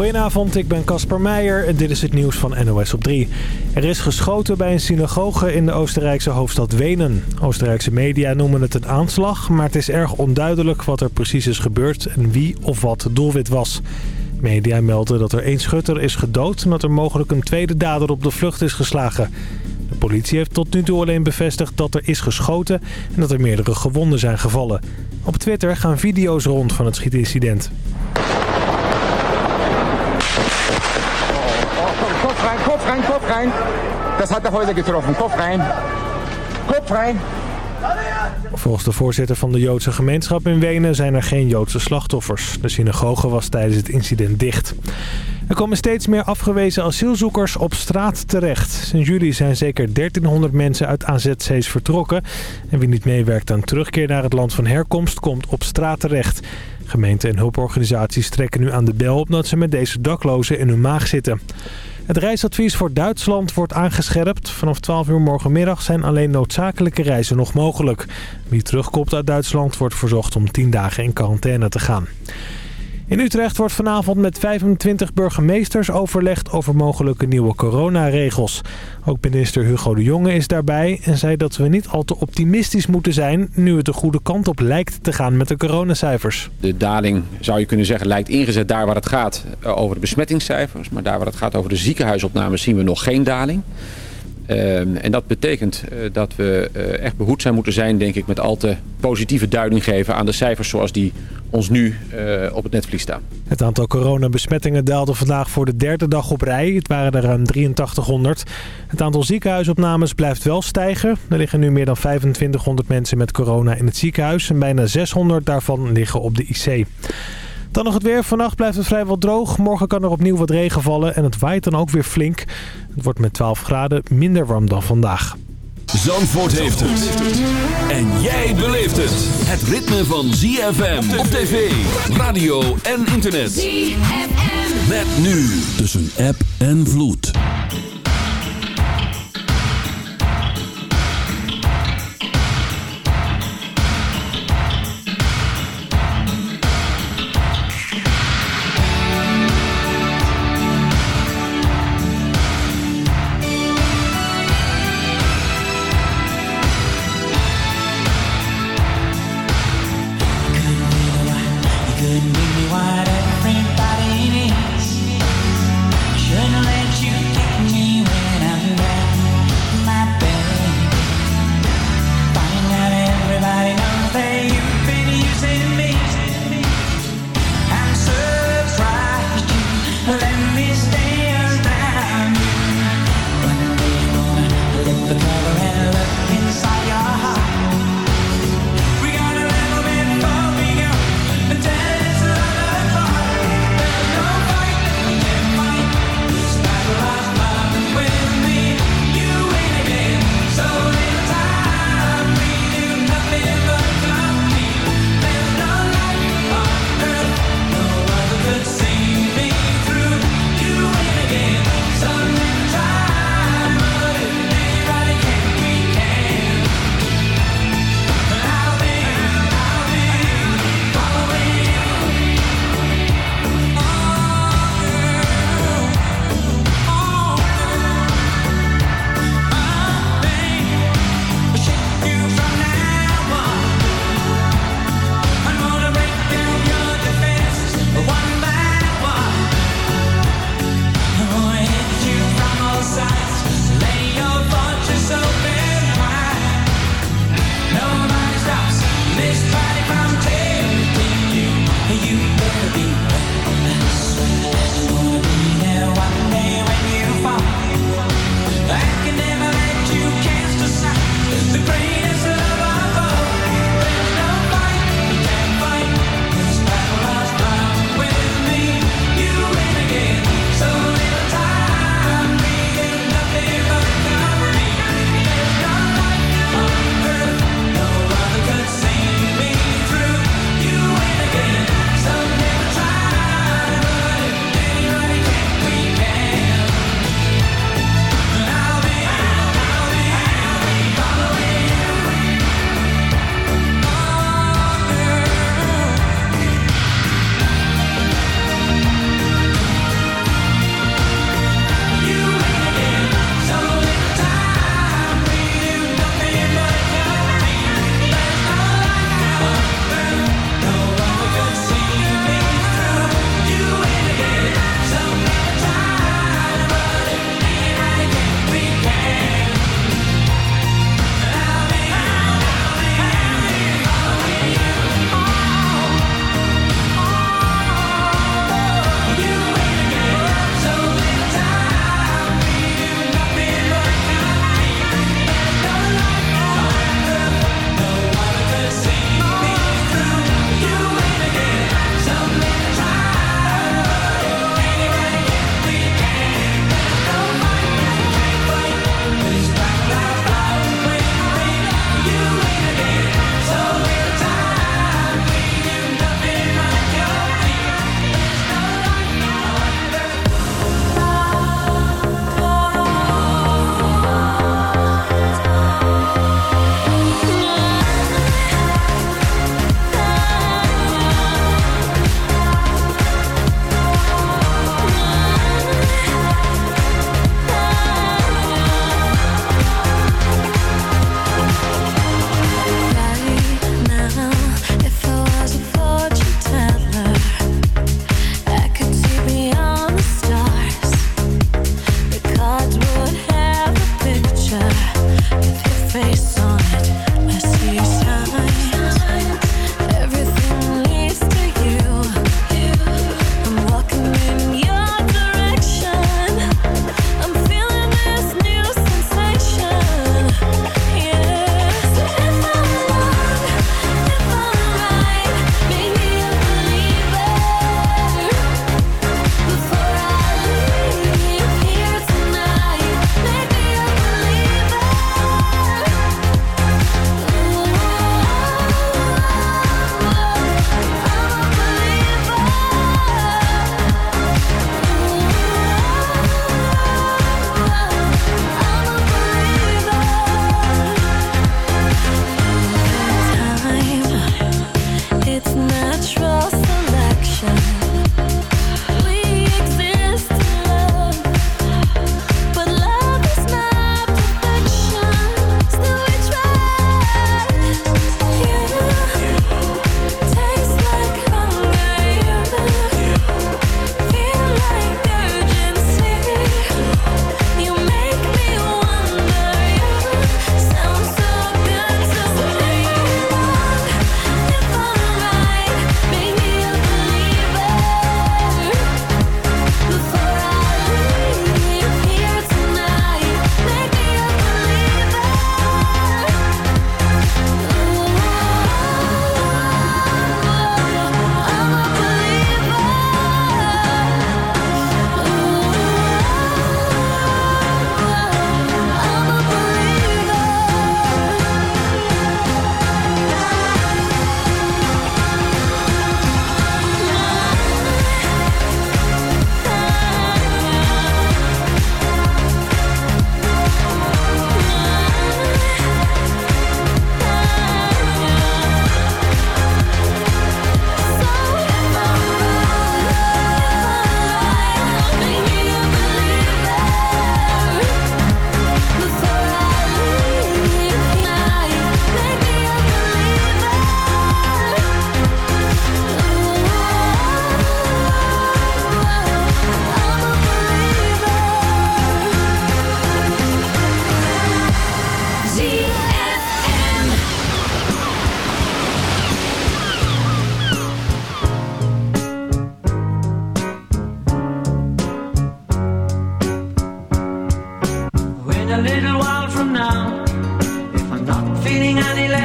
Goedenavond, ik ben Casper Meijer en dit is het nieuws van NOS op 3. Er is geschoten bij een synagoge in de Oostenrijkse hoofdstad Wenen. Oostenrijkse media noemen het een aanslag, maar het is erg onduidelijk wat er precies is gebeurd en wie of wat doelwit was. Media melden dat er één schutter is gedood en dat er mogelijk een tweede dader op de vlucht is geslagen. De politie heeft tot nu toe alleen bevestigd dat er is geschoten en dat er meerdere gewonden zijn gevallen. Op Twitter gaan video's rond van het schietincident. Kopf rein, Kopf rein, Kopf rein. Das hat getroffen. Kopf rein. Kopf rein. Volgens de voorzitter van de Joodse gemeenschap in Wenen zijn er geen Joodse slachtoffers. De synagoge was tijdens het incident dicht. Er komen steeds meer afgewezen asielzoekers op straat terecht. Sinds juli zijn zeker 1300 mensen uit AZC's vertrokken. En wie niet meewerkt aan terugkeer naar het land van herkomst komt op straat terecht. Gemeenten en hulporganisaties trekken nu aan de bel omdat ze met deze daklozen in hun maag zitten. Het reisadvies voor Duitsland wordt aangescherpt. Vanaf 12 uur morgenmiddag zijn alleen noodzakelijke reizen nog mogelijk. Wie terugkomt uit Duitsland wordt verzocht om 10 dagen in quarantaine te gaan. In Utrecht wordt vanavond met 25 burgemeesters overlegd over mogelijke nieuwe coronaregels. Ook minister Hugo de Jonge is daarbij en zei dat we niet al te optimistisch moeten zijn... nu het de goede kant op lijkt te gaan met de coronacijfers. De daling, zou je kunnen zeggen, lijkt ingezet daar waar het gaat over de besmettingscijfers. Maar daar waar het gaat over de ziekenhuisopnames zien we nog geen daling. Ehm, en dat betekent eh, dat we uh, echt behoedzaam moeten zijn, denk ik, met al te positieve duiding geven aan de cijfers zoals die ons nu uh, op het netvlies staan. Het aantal coronabesmettingen daalde vandaag voor de derde dag op rij. Het waren er ruim 8300. Het aantal ziekenhuisopnames blijft wel stijgen. Er liggen nu meer dan 2500 mensen met corona in het ziekenhuis en bijna 600 daarvan liggen op de IC. Dan nog het weer. Vannacht blijft het vrijwel droog. Morgen kan er opnieuw wat regen vallen en het waait dan ook weer flink. Het wordt met 12 graden minder warm dan vandaag. Zandvoort heeft het. En jij beleeft het. Het ritme van ZFM op tv, radio en internet. ZFM. Met nu tussen app en vloed.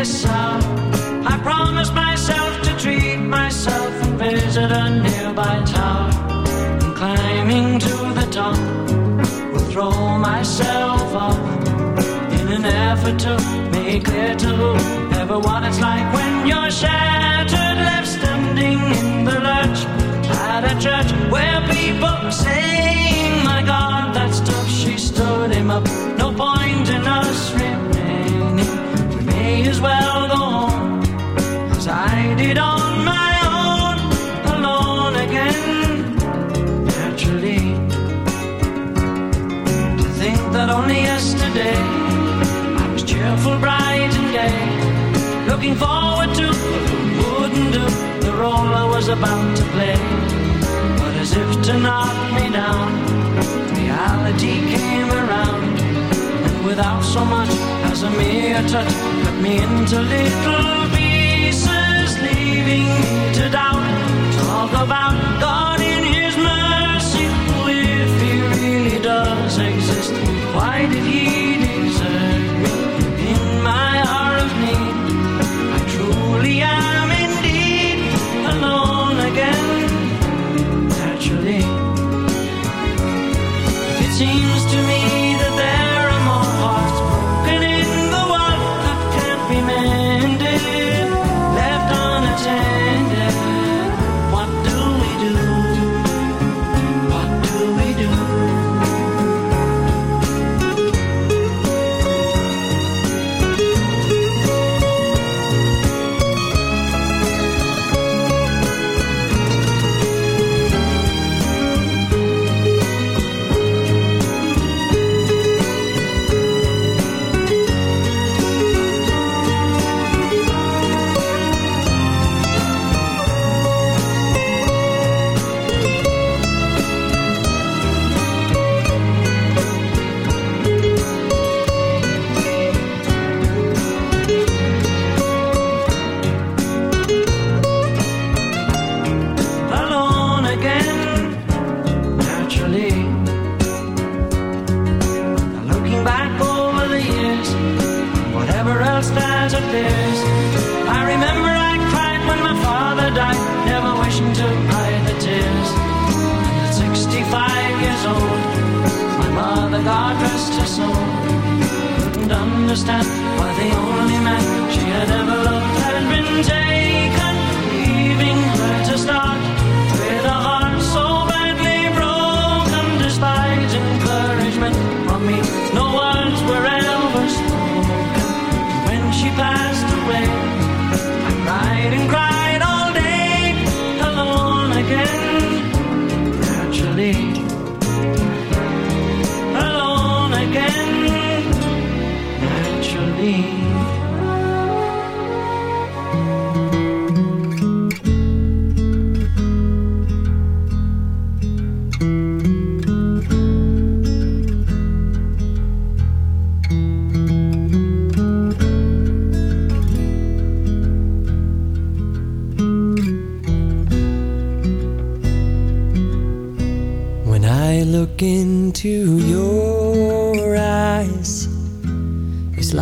myself. I promised myself to treat myself and visit a nearby tower. And climbing to the top, will throw myself up in an effort to make clear to everyone what it's like when you're shattered, left standing in the lurch at a church where people were saying, My God, that stuff she stood him up. No point in us remaining. May as well go home as I did on my own, alone again. Naturally, to think that only yesterday I was cheerful, bright, and gay, looking forward to what wouldn't do the role I was about to play. But as if to knock me down, reality came around, and without so much as a mere touch, cut me into little pieces, leaving me to doubt. Talk about God in His mercy, if He really does exist. Why did He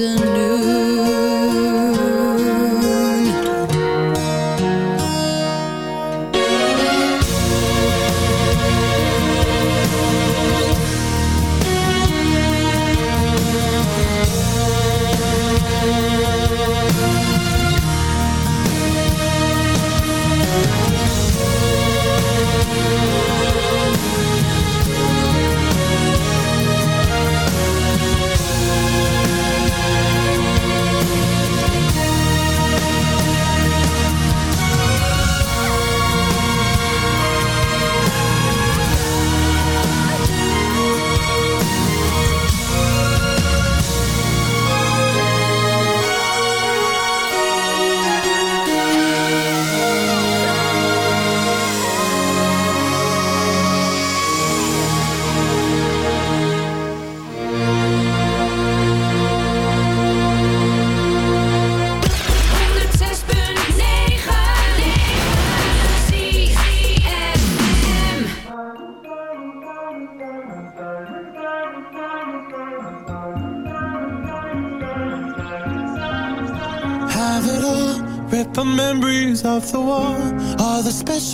Of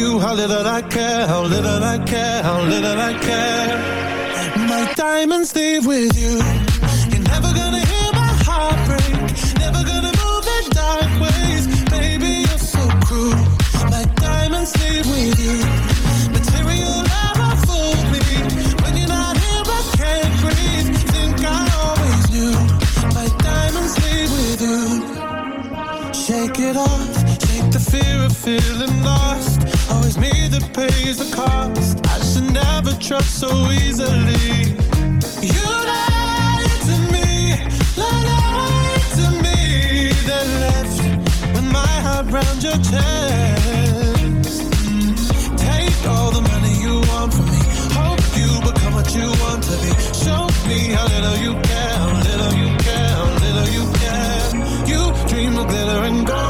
You how little I care, how little I care, how little I care. My diamonds leave with you. You're never gonna hear my heart break. Never gonna move in dark ways. Baby, you're so cruel. My diamonds leave with you. Material never fooled me. When you're not here, I can't breathe. Think I always knew. My diamonds leave with you. Shake it off shake the fear of feeling lost. That pays the cost. I should never trust so easily. You lied to me, lied to me. Then left with my heart round your chest. Take all the money you want from me. Hope you become what you want to be. Show me how little you care, little you care, little you care. You dream of glitter and gold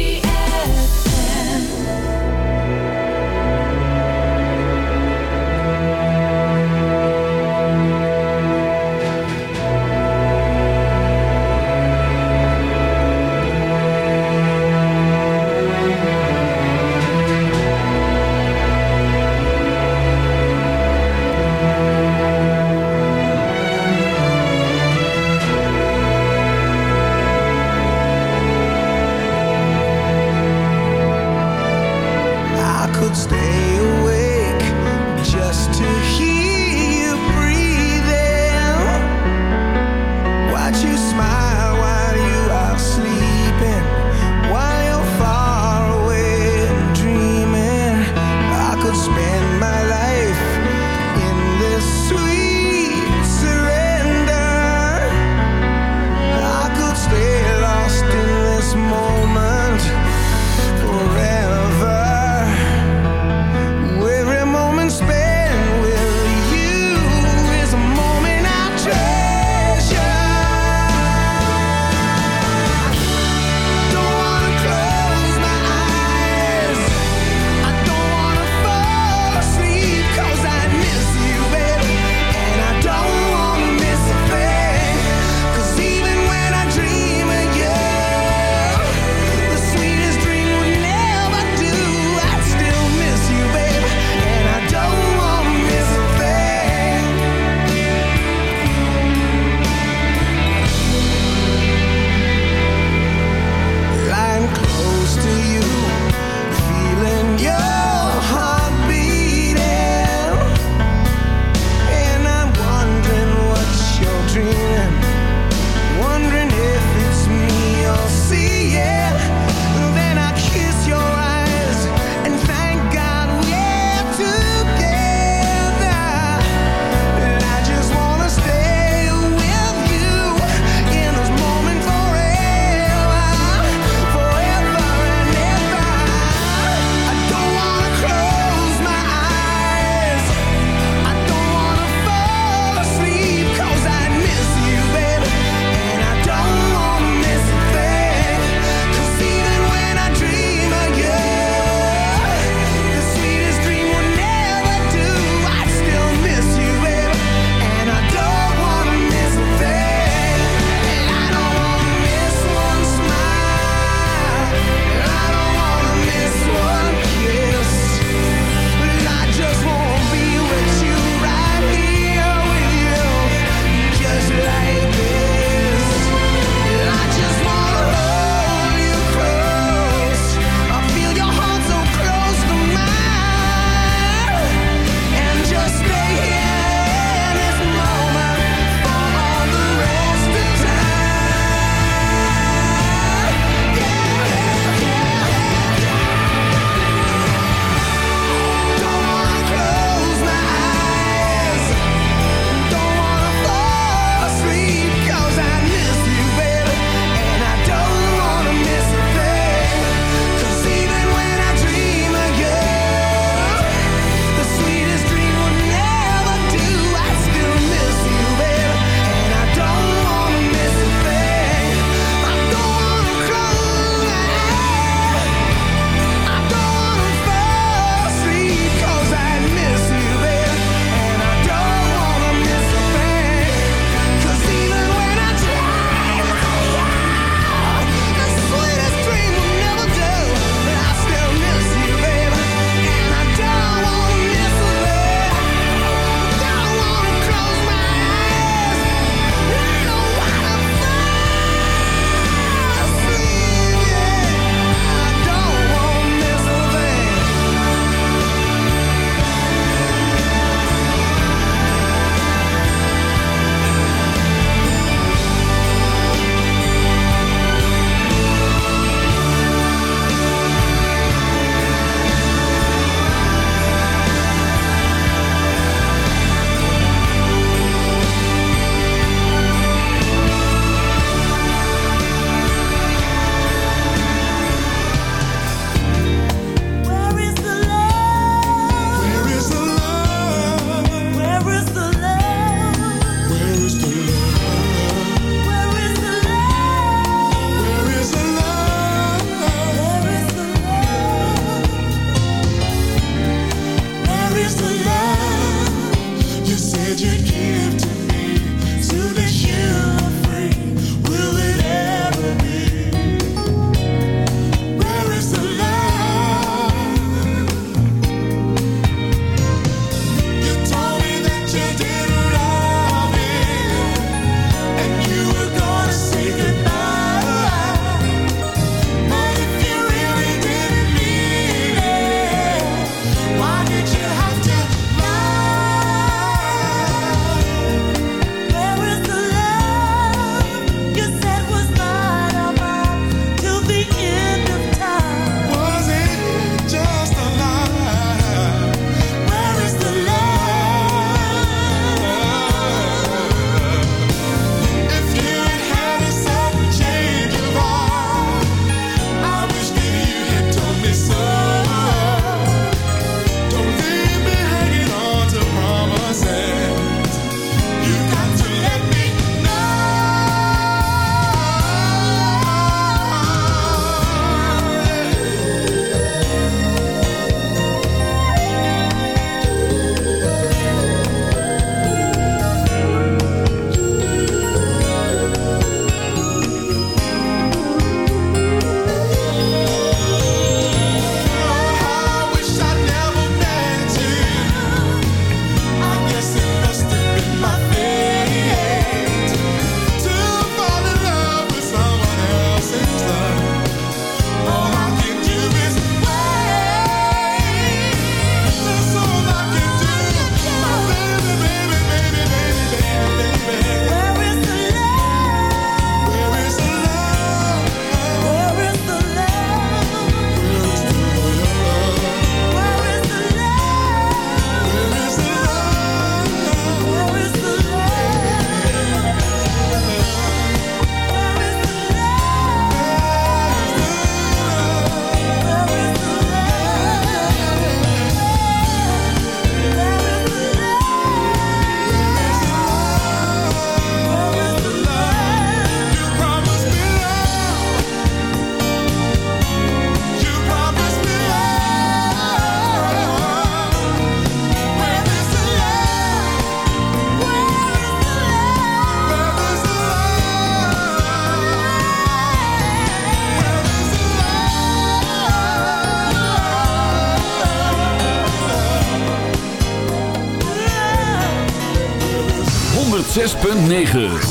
9.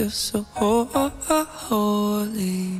Feel so ho- ho- ho- holy.